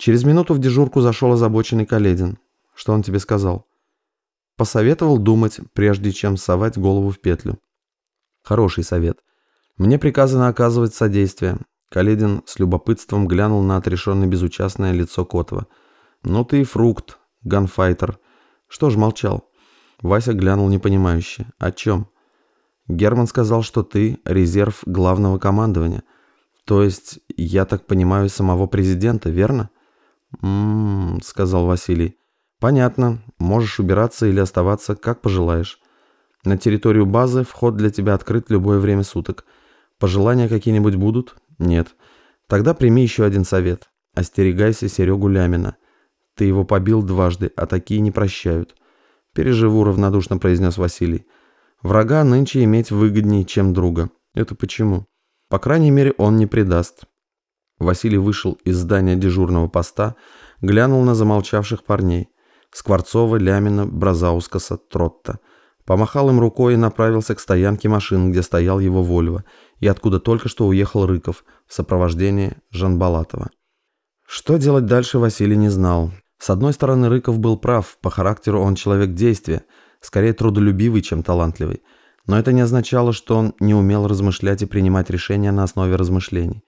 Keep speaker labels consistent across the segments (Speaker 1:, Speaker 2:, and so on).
Speaker 1: Через минуту в дежурку зашел озабоченный Каледин. Что он тебе сказал? Посоветовал думать, прежде чем совать голову в петлю. Хороший совет. Мне приказано оказывать содействие. Каледин с любопытством глянул на отрешенно безучастное лицо Котова. «Ну ты и фрукт, ганфайтер. Что ж молчал?» Вася глянул непонимающе. «О чем?» «Герман сказал, что ты резерв главного командования. То есть, я так понимаю, самого президента, верно?» «М-м-м», сказал Василий. «Понятно. Можешь убираться или оставаться, как пожелаешь. На территорию базы вход для тебя открыт любое время суток. Пожелания какие-нибудь будут? Нет. Тогда прими еще один совет. Остерегайся Серегу Лямина. Ты его побил дважды, а такие не прощают. Переживу, равнодушно произнес Василий. Врага нынче иметь выгоднее, чем друга. Это почему? По крайней мере, он не предаст. Василий вышел из здания дежурного поста, глянул на замолчавших парней. Скворцова, Лямина, Бразаускаса, Тротта. Помахал им рукой и направился к стоянке машин, где стоял его Вольво, и откуда только что уехал Рыков в сопровождении Жанбалатова. Что делать дальше, Василий не знал. С одной стороны, Рыков был прав, по характеру он человек действия, скорее трудолюбивый, чем талантливый. Но это не означало, что он не умел размышлять и принимать решения на основе размышлений.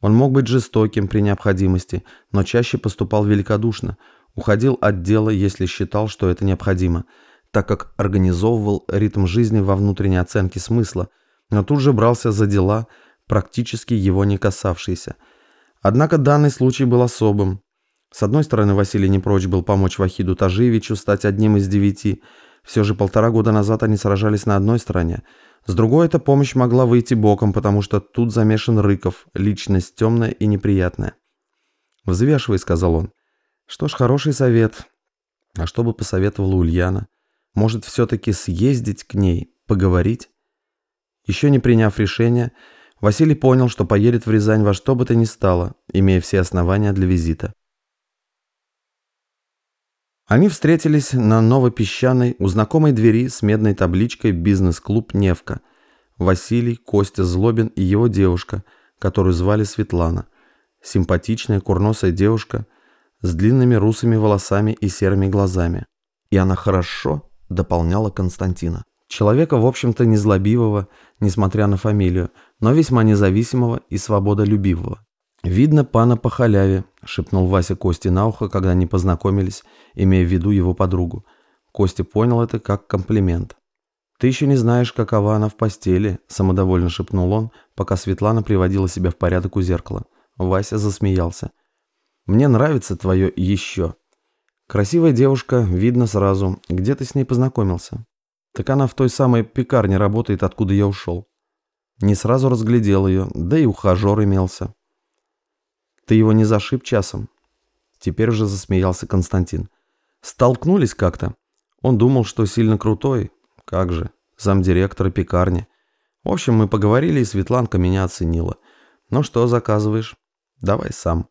Speaker 1: Он мог быть жестоким при необходимости, но чаще поступал великодушно, уходил от дела, если считал, что это необходимо, так как организовывал ритм жизни во внутренней оценке смысла, но тут же брался за дела, практически его не касавшиеся. Однако данный случай был особым. С одной стороны, Василий не прочь был помочь Вахиду Тажиевичу стать одним из девяти. Все же полтора года назад они сражались на одной стороне – с другой, эта помощь могла выйти боком, потому что тут замешан Рыков, личность темная и неприятная. «Взвешивай», — сказал он. «Что ж, хороший совет. А что бы посоветовала Ульяна? Может, все-таки съездить к ней, поговорить?» Еще не приняв решения, Василий понял, что поедет в Рязань во что бы то ни стало, имея все основания для визита. Они встретились на Новопесчаной у знакомой двери с медной табличкой «Бизнес-клуб Невка». Василий, Костя Злобин и его девушка, которую звали Светлана. Симпатичная курносая девушка с длинными русыми волосами и серыми глазами. И она хорошо дополняла Константина. Человека, в общем-то, незлобивого, несмотря на фамилию, но весьма независимого и свободолюбивого. «Видно пана по халяве», — шепнул Вася Косте на ухо, когда они познакомились, имея в виду его подругу. Костя понял это как комплимент. «Ты еще не знаешь, какова она в постели», — самодовольно шепнул он, пока Светлана приводила себя в порядок у зеркала. Вася засмеялся. «Мне нравится твое «еще». Красивая девушка, видно сразу. Где ты с ней познакомился?» «Так она в той самой пекарне работает, откуда я ушел». Не сразу разглядел ее, да и ухажер имелся. Ты его не зашиб часом?» Теперь уже засмеялся Константин. «Столкнулись как-то. Он думал, что сильно крутой. Как же, замдиректора пекарни. В общем, мы поговорили, и Светланка меня оценила. Ну что заказываешь? Давай сам».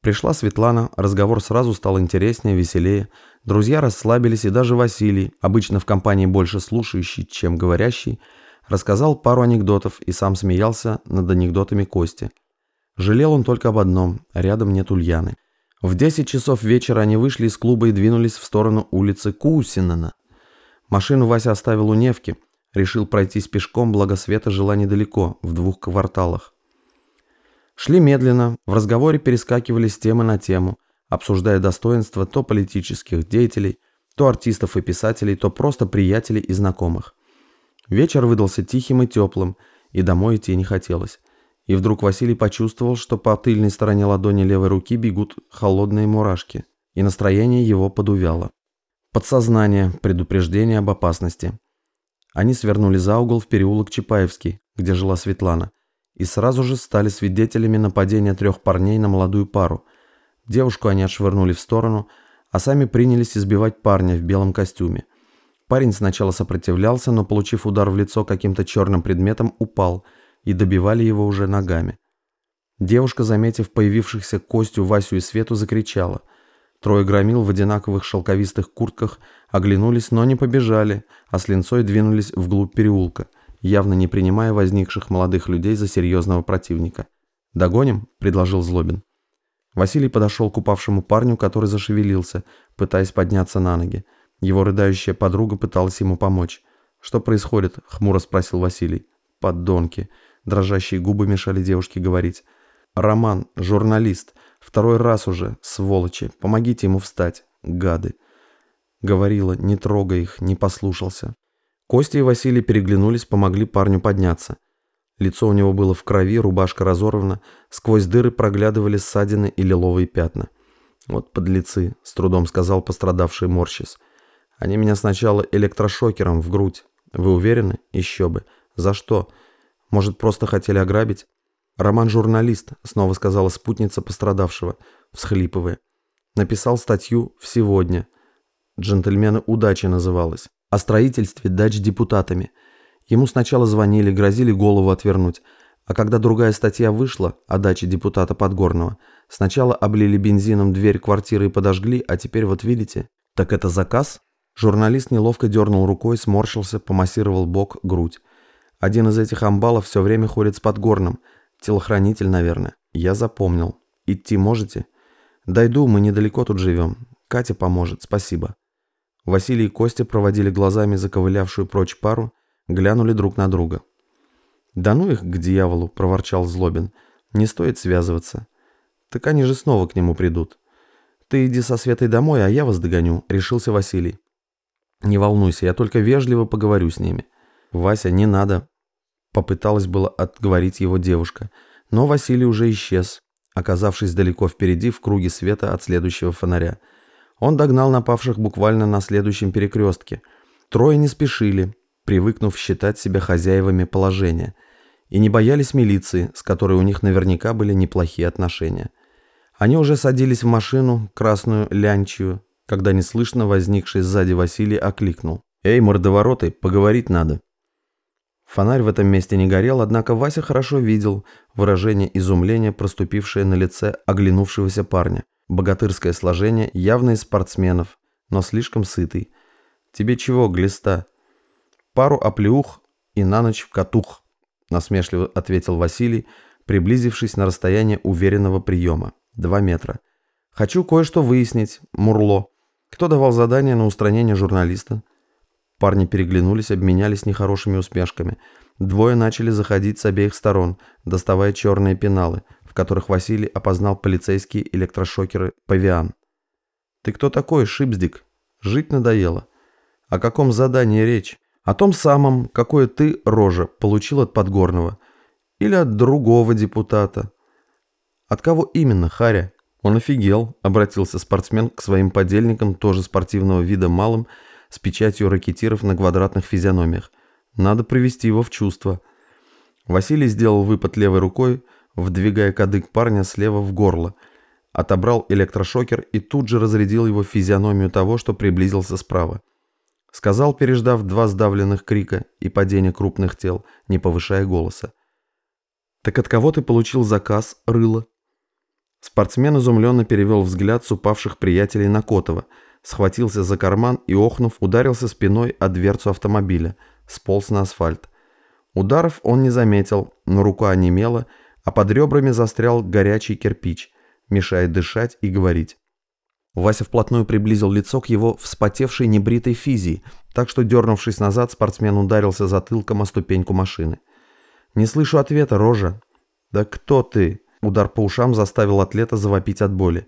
Speaker 1: Пришла Светлана, разговор сразу стал интереснее, веселее. Друзья расслабились, и даже Василий, обычно в компании больше слушающий, чем говорящий, рассказал пару анекдотов и сам смеялся над анекдотами Кости. Жалел он только об одном – рядом нет Ульяны. В 10 часов вечера они вышли из клуба и двинулись в сторону улицы Кусинана. Машину Вася оставил у Невки, решил пройтись пешком, благо света жила недалеко, в двух кварталах. Шли медленно, в разговоре перескакивали с темы на тему, обсуждая достоинства то политических деятелей, то артистов и писателей, то просто приятелей и знакомых. Вечер выдался тихим и теплым, и домой идти не хотелось. И вдруг Василий почувствовал, что по тыльной стороне ладони левой руки бегут холодные мурашки, и настроение его подувяло. Подсознание, предупреждение об опасности. Они свернули за угол в переулок Чапаевский, где жила Светлана, и сразу же стали свидетелями нападения трех парней на молодую пару. Девушку они отшвырнули в сторону, а сами принялись избивать парня в белом костюме. Парень сначала сопротивлялся, но, получив удар в лицо каким-то черным предметом, упал – и добивали его уже ногами. Девушка, заметив появившихся Костю, Васю и Свету, закричала. Трое громил в одинаковых шелковистых куртках оглянулись, но не побежали, а с линцой двинулись вглубь переулка, явно не принимая возникших молодых людей за серьезного противника. «Догоним?» – предложил Злобин. Василий подошел к упавшему парню, который зашевелился, пытаясь подняться на ноги. Его рыдающая подруга пыталась ему помочь. «Что происходит?» — хмуро спросил Василий. «Поддонки». Дрожащие губы мешали девушке говорить. «Роман, журналист. Второй раз уже, сволочи. Помогите ему встать, гады». Говорила, не трогай их, не послушался. Костя и Василий переглянулись, помогли парню подняться. Лицо у него было в крови, рубашка разорвана, сквозь дыры проглядывали ссадины и лиловые пятна. «Вот подлецы», — с трудом сказал пострадавший Морщис. «Они меня сначала электрошокером в грудь. Вы уверены? Еще бы. За что? Может, просто хотели ограбить?» «Роман журналист», — снова сказала спутница пострадавшего, всхлипывая. «Написал статью в «Сегодня». «Джентльмены удачи» называлась. О строительстве дач депутатами. Ему сначала звонили, грозили голову отвернуть. А когда другая статья вышла о даче депутата Подгорного, сначала облили бензином дверь квартиры и подожгли, а теперь вот видите. Так это заказ? Журналист неловко дернул рукой, сморщился, помассировал бок, грудь. Один из этих амбалов все время ходит с Подгорным. Телохранитель, наверное. Я запомнил. Идти можете? Дойду, мы недалеко тут живем. Катя поможет, спасибо. Василий и Костя проводили глазами заковылявшую прочь пару, глянули друг на друга. «Да ну их к дьяволу!» – проворчал Злобин. «Не стоит связываться. Так они же снова к нему придут. Ты иди со Светой домой, а я вас догоню», – решился Василий. «Не волнуйся, я только вежливо поговорю с ними». «Вася, не надо», – попыталась было отговорить его девушка. Но Василий уже исчез, оказавшись далеко впереди в круге света от следующего фонаря. Он догнал напавших буквально на следующем перекрестке. Трое не спешили, привыкнув считать себя хозяевами положения, и не боялись милиции, с которой у них наверняка были неплохие отношения. Они уже садились в машину, красную лянчию, когда неслышно возникший сзади Василий окликнул. «Эй, мордовороты, поговорить надо!» Фонарь в этом месте не горел, однако Вася хорошо видел выражение изумления, проступившее на лице оглянувшегося парня. Богатырское сложение, явно из спортсменов, но слишком сытый. «Тебе чего, глиста?» пару оплеух и на ночь в катух», – насмешливо ответил Василий, приблизившись на расстояние уверенного приема – два метра. «Хочу кое-что выяснить, Мурло. Кто давал задание на устранение журналиста?» Парни переглянулись, обменялись нехорошими усмешками. Двое начали заходить с обеих сторон, доставая черные пеналы, в которых Василий опознал полицейские электрошокеры «Павиан». «Ты кто такой, Шипздик? Жить надоело. О каком задании речь?» О том самом, какое ты, Рожа, получил от Подгорного. Или от другого депутата. От кого именно, Харя? Он офигел, обратился спортсмен к своим подельникам, тоже спортивного вида малым, с печатью ракетиров на квадратных физиономиях. Надо привести его в чувство. Василий сделал выпад левой рукой, вдвигая кадык парня слева в горло. Отобрал электрошокер и тут же разрядил его физиономию того, что приблизился справа. Сказал, переждав два сдавленных крика и падение крупных тел, не повышая голоса. «Так от кого ты получил заказ, рыло?» Спортсмен изумленно перевел взгляд с упавших приятелей на Котова, схватился за карман и, охнув, ударился спиной о дверцу автомобиля, сполз на асфальт. Ударов он не заметил, но рука онемела, а под ребрами застрял горячий кирпич, мешая дышать и говорить. Вася вплотную приблизил лицо к его вспотевшей небритой физии, так что, дернувшись назад, спортсмен ударился затылком о ступеньку машины. «Не слышу ответа, Рожа». «Да кто ты?» Удар по ушам заставил атлета завопить от боли.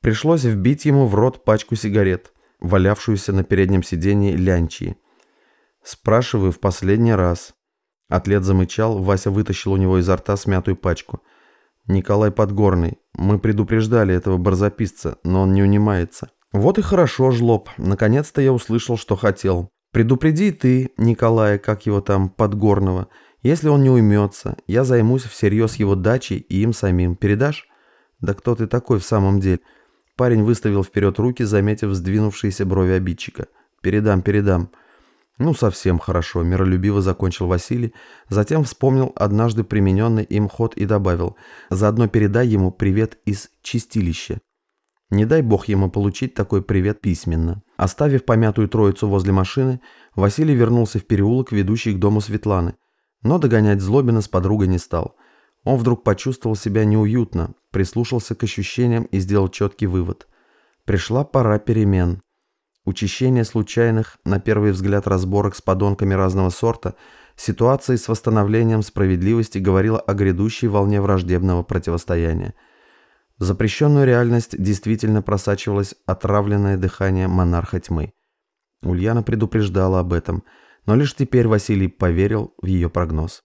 Speaker 1: Пришлось вбить ему в рот пачку сигарет, валявшуюся на переднем сиденье лянчии. «Спрашиваю в последний раз». Атлет замычал, Вася вытащил у него изо рта смятую пачку. «Николай Подгорный, мы предупреждали этого барзаписца, но он не унимается. Вот и хорошо, жлоб. Наконец-то я услышал, что хотел. Предупреди ты, Николая, как его там, Подгорного. Если он не уймется, я займусь всерьез его дачей и им самим. Передашь? Да кто ты такой в самом деле? Парень выставил вперед руки, заметив сдвинувшиеся брови обидчика. Передам, передам. Ну, совсем хорошо, миролюбиво закончил Василий, затем вспомнил однажды примененный им ход и добавил, заодно передай ему привет из чистилища. Не дай бог ему получить такой привет письменно. Оставив помятую троицу возле машины, Василий вернулся в переулок, ведущий к дому Светланы. Но догонять Злобина с подругой не стал. Он вдруг почувствовал себя неуютно, прислушался к ощущениям и сделал четкий вывод. Пришла пора перемен. Учащение случайных, на первый взгляд, разборок с подонками разного сорта, ситуации с восстановлением справедливости говорила о грядущей волне враждебного противостояния. В запрещенную реальность действительно просачивалось отравленное дыхание монарха тьмы. Ульяна предупреждала об этом, но лишь теперь Василий поверил в ее прогноз.